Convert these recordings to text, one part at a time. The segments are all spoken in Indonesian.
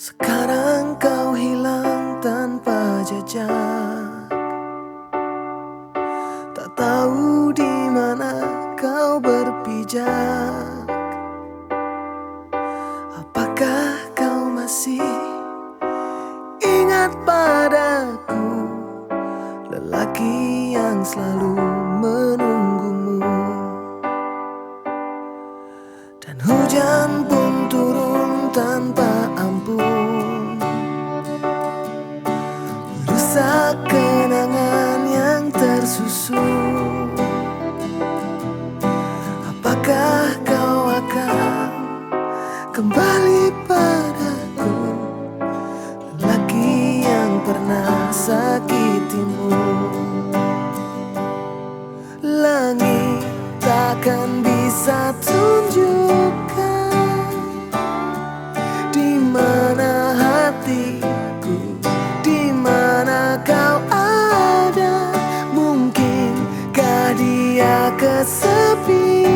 Sekarang kau hilang tanpa jejak. Tak tahu di mana kau berpijak. Apakah kau masih ingat padaku Lelaki yang selalu ampun. Merusak kenangan yang tersusun. Apakah kau akan kembali padaku? Lelaki yang pernah sakitimu. Langit takkan bisa tunjukkan kesepian,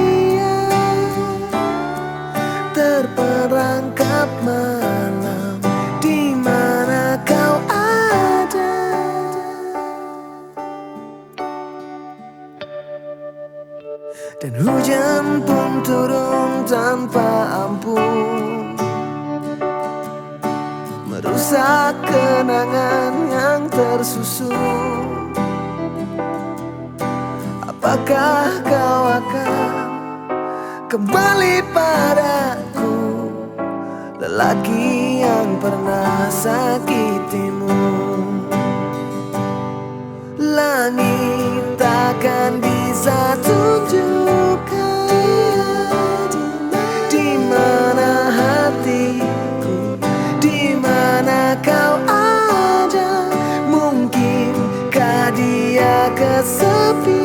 terperangkap malam, di mana kau ada. Dan hujan pun turun tanpa ampun. Merusak kenangan yang tersusun Apakah kau akan kembali padaku Lelaki yang pernah sakitimu Langit takkan bisa tunjukkan di mana hatiku, di mana kau ada. Mungkinkah dia kesepian?